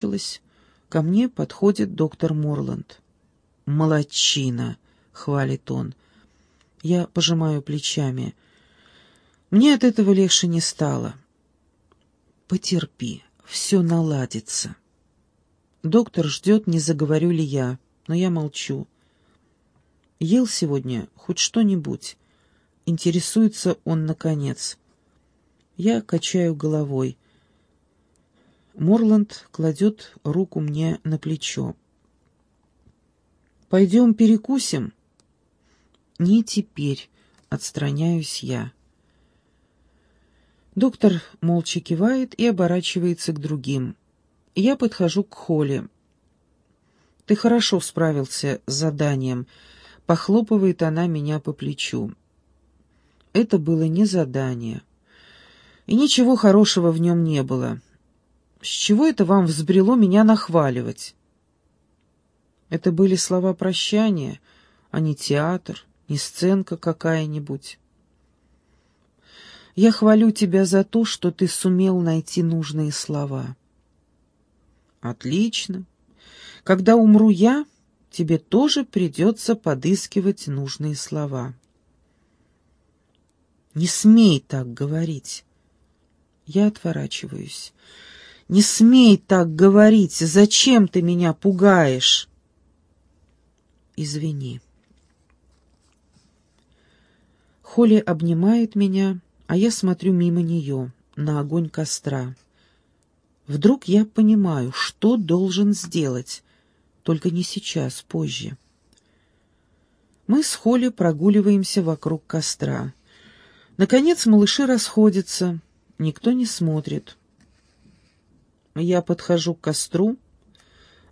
закончилась, ко мне подходит доктор Морланд. «Молодчина!» — хвалит он. Я пожимаю плечами. Мне от этого легче не стало. «Потерпи, все наладится». Доктор ждет, не заговорю ли я, но я молчу. Ел сегодня хоть что-нибудь? Интересуется он наконец. Я качаю головой. Морланд кладет руку мне на плечо. «Пойдем перекусим?» «Не теперь», — отстраняюсь я. Доктор молча кивает и оборачивается к другим. Я подхожу к Холли. «Ты хорошо справился с заданием», — похлопывает она меня по плечу. Это было не задание. И ничего хорошего в нем не было. С чего это вам взбрело меня нахваливать? Это были слова прощания, а не театр, не сценка какая-нибудь. Я хвалю тебя за то, что ты сумел найти нужные слова. Отлично. Когда умру я, тебе тоже придется подыскивать нужные слова. Не смей так говорить. Я отворачиваюсь. Не смей так говорить. Зачем ты меня пугаешь? Извини. Холли обнимает меня, а я смотрю мимо нее, на огонь костра. Вдруг я понимаю, что должен сделать, только не сейчас, позже. Мы с Холли прогуливаемся вокруг костра. Наконец малыши расходятся, никто не смотрит. Я подхожу к костру,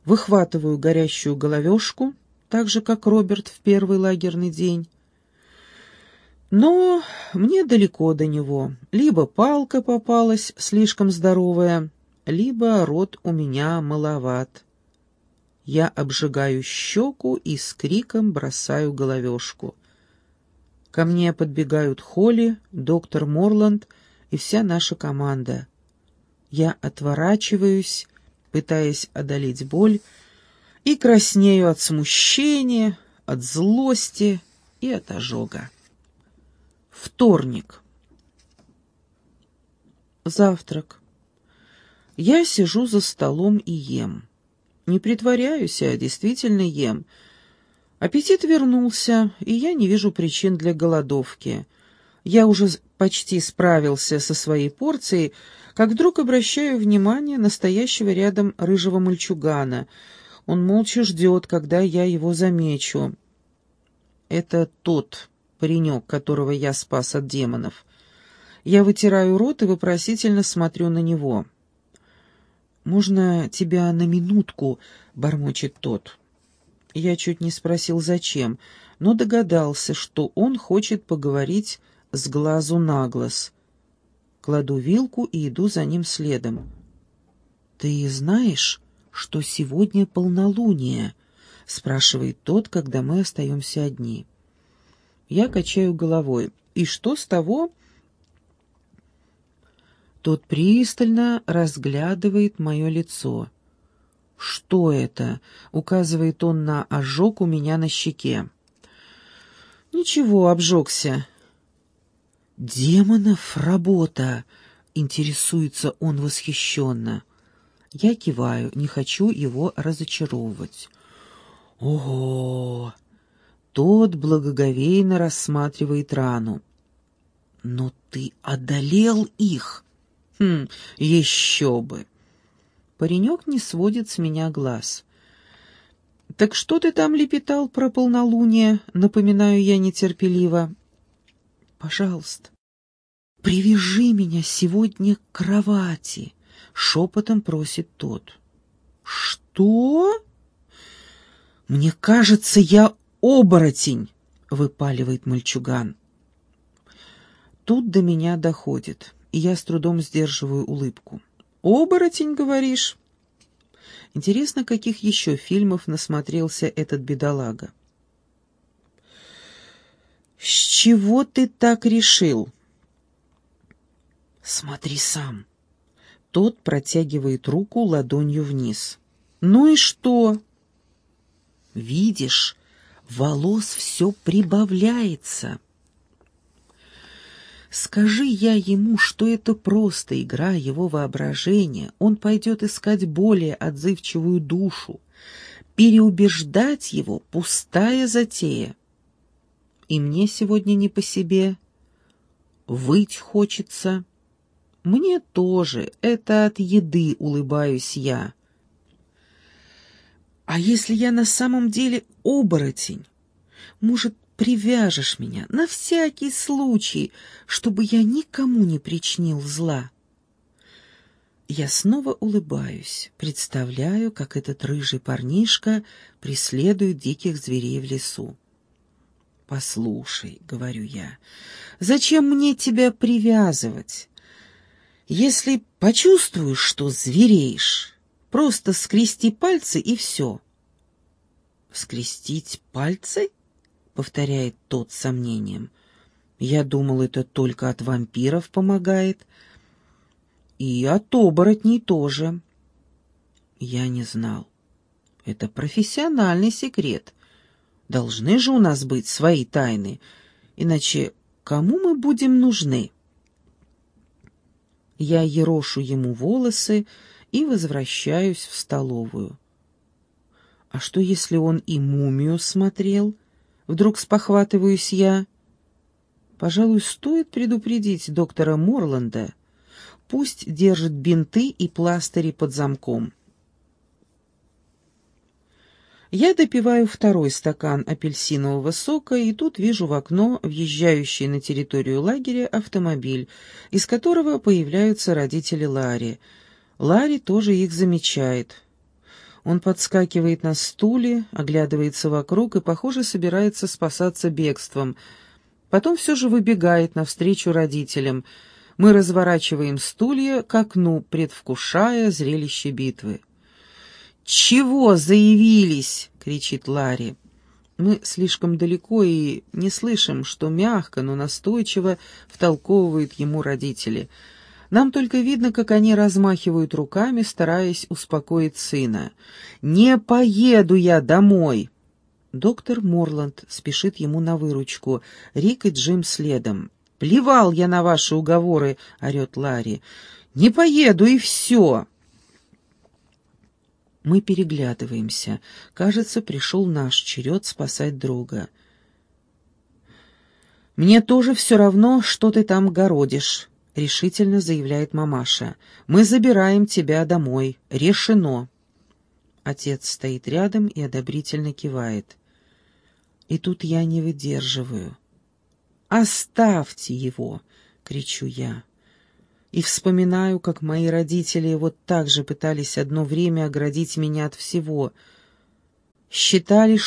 выхватываю горящую головешку, так же, как Роберт в первый лагерный день. Но мне далеко до него. Либо палка попалась слишком здоровая, либо рот у меня маловат. Я обжигаю щеку и с криком бросаю головешку. Ко мне подбегают Холли, доктор Морланд и вся наша команда. Я отворачиваюсь, пытаясь одолеть боль, и краснею от смущения, от злости и от ожога. Вторник. Завтрак. Я сижу за столом и ем. Не притворяюсь, а действительно ем. Аппетит вернулся, и я не вижу причин для голодовки. Я уже почти справился со своей порцией, как вдруг обращаю внимание настоящего рядом рыжего мальчугана. Он молча ждет, когда я его замечу. Это тот паренек, которого я спас от демонов. Я вытираю рот и вопросительно смотрю на него. «Можно тебя на минутку?» — бормочет тот. Я чуть не спросил, зачем, но догадался, что он хочет поговорить с глазу на глаз. Кладу вилку и иду за ним следом. «Ты знаешь, что сегодня полнолуние?» — спрашивает тот, когда мы остаемся одни. Я качаю головой. «И что с того?» Тот пристально разглядывает мое лицо. «Что это?» — указывает он на ожог у меня на щеке. «Ничего, обжегся. «Демонов работа!» — интересуется он восхищенно. Я киваю, не хочу его разочаровывать. «Ого!» Тот благоговейно рассматривает рану. «Но ты одолел их!» «Хм, еще бы!» Паренек не сводит с меня глаз. «Так что ты там лепетал про полнолуние?» — напоминаю я нетерпеливо. Пожалуйста, привяжи меня сегодня к кровати, шепотом просит тот. Что? Мне кажется, я оборотень, выпаливает мальчуган. Тут до меня доходит, и я с трудом сдерживаю улыбку. «Оборотень, говоришь?» Интересно, каких еще фильмов насмотрелся этот бедолага. «С чего ты так решил?» «Смотри сам». Тот протягивает руку ладонью вниз. «Ну и что?» «Видишь, волос все прибавляется». Скажи я ему, что это просто игра его воображения, он пойдет искать более отзывчивую душу. Переубеждать его — пустая затея. И мне сегодня не по себе. Выть хочется. Мне тоже, это от еды улыбаюсь я. А если я на самом деле оборотень? Может, привяжешь меня на всякий случай, чтобы я никому не причинил зла?» Я снова улыбаюсь, представляю, как этот рыжий парнишка преследует диких зверей в лесу. «Послушай», — говорю я, — «зачем мне тебя привязывать? Если почувствуешь, что звереешь, просто скрести пальцы и все». «Скрестить пальцы?» — повторяет тот с сомнением. «Я думал, это только от вампиров помогает». «И от оборотней тоже». «Я не знал. Это профессиональный секрет. Должны же у нас быть свои тайны, иначе кому мы будем нужны?» Я ерошу ему волосы и возвращаюсь в столовую. А что, если он и мумию смотрел? Вдруг спохватываюсь я. Пожалуй, стоит предупредить доктора Морланда. Пусть держит бинты и пластыри под замком. Я допиваю второй стакан апельсинового сока, и тут вижу в окно въезжающий на территорию лагеря автомобиль, из которого появляются родители Ларри. Ларри тоже их замечает. Он подскакивает на стуле, оглядывается вокруг и, похоже, собирается спасаться бегством. Потом все же выбегает навстречу родителям. Мы разворачиваем стулья к окну, предвкушая зрелище битвы. «Чего заявились?» — кричит Ларри. Мы слишком далеко и не слышим, что мягко, но настойчиво втолковывают ему родители. Нам только видно, как они размахивают руками, стараясь успокоить сына. «Не поеду я домой!» Доктор Морланд спешит ему на выручку. Рик и Джим следом. «Плевал я на ваши уговоры!» — орет Ларри. «Не поеду, и все!» Мы переглядываемся. Кажется, пришел наш черед спасать друга. «Мне тоже все равно, что ты там городишь», — решительно заявляет мамаша. «Мы забираем тебя домой. Решено». Отец стоит рядом и одобрительно кивает. И тут я не выдерживаю. «Оставьте его!» — кричу я и вспоминаю, как мои родители вот так же пытались одно время оградить меня от всего. Считали,